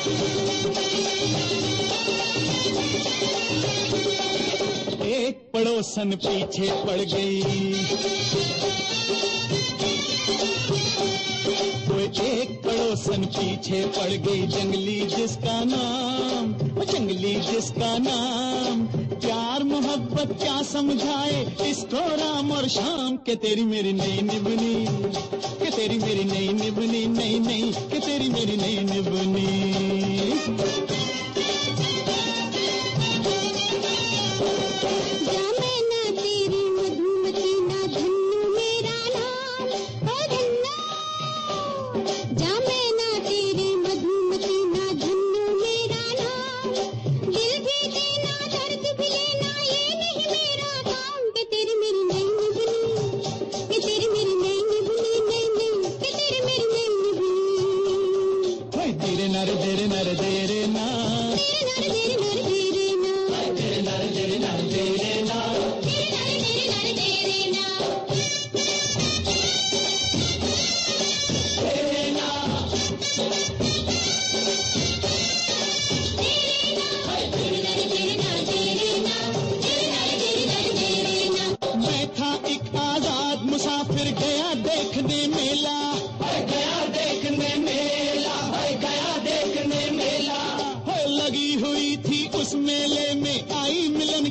एक पड़ोसन पीछे पड़ गई। एक पड़ोसन पीछे पड़ गई। जंगली जिसका नाम, जंगली जिसका नाम क्या बच्चा समझाए इसको राम और शाम के तेरी मेरी नई निबनी के तेरी मेरी नई निबनी नई नई, के तेरी मेरी नई निबनी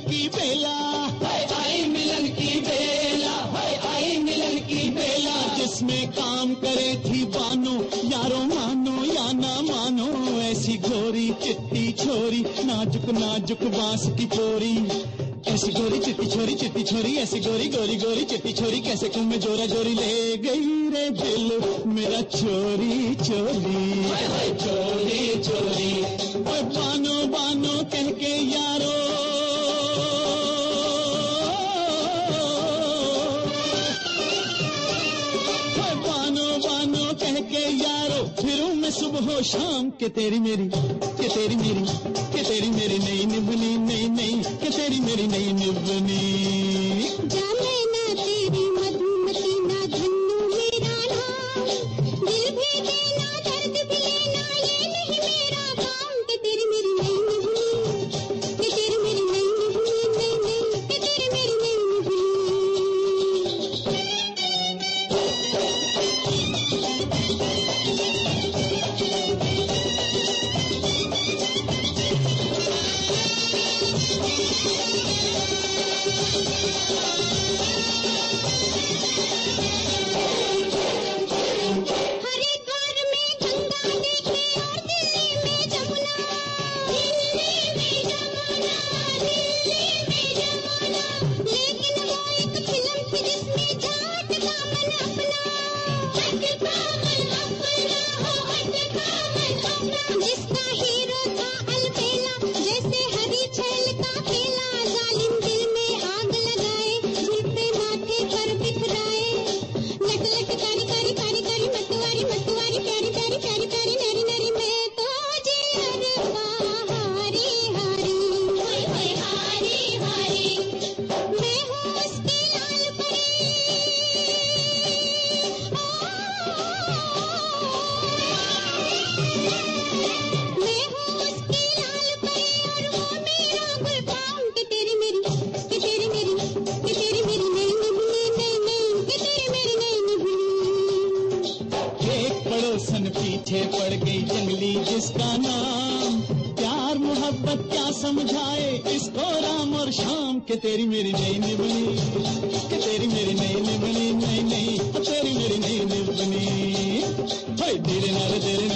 मिलन की बेला। आई मिलन की बेला। आई मिलन की बेला। जिसमें काम करे थी बानो, यारो मानो, या ना मानो, ऐसी गोरी चिट्टी छोरी, नाजुक नाजुक बाँस की चोरी। ऐसी गोरी चिट्टी छोरी चिट्टी छोरी, ऐसी गोरी गोरी गोरी चिट्टी छोरी, कैसे कुम में जोरा जोरी ले गई रे दिल मेरा चोरी चोरी। चोरी। फिरूं मैं सुबह शाम, के तेरी मेरी, के तेरी मेरी, के तेरी मेरी नई निभनी, नई नई, के तेरी मेरी नई निभनी। उंगली जिसका नाम? प्यार, मोहब्बत, क्या समझाए? इसको राम और शाम, के तेरी मेरी नई निबनी के तेरी मेरी नई निबनी नई नई तेरी मेरी नई नई बनी। धीरे नारे तेरे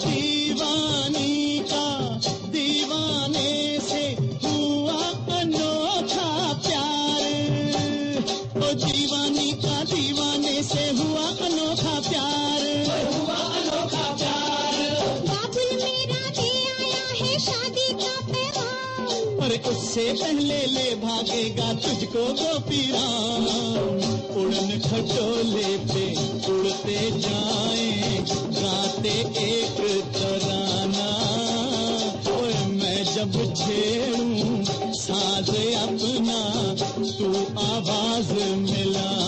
jeevani उससे पहले ले भागेगा तुझको तो गोपी राम उड़न खटोले पे उड़ते जाए गाते एक तराना। और मैं जब छेड़ू साज अपना, तू आवाज़ मिला।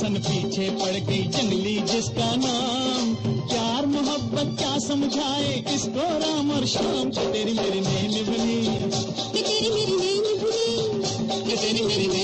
सन पीछे पड़ गई जंगली जिसका नाम प्यार मोहब्बत क्या समझाए? किसको राम और शाम तेरी मेरी नहीं बनी। तेरी मेरी नहीं बनी। तेरी मेरी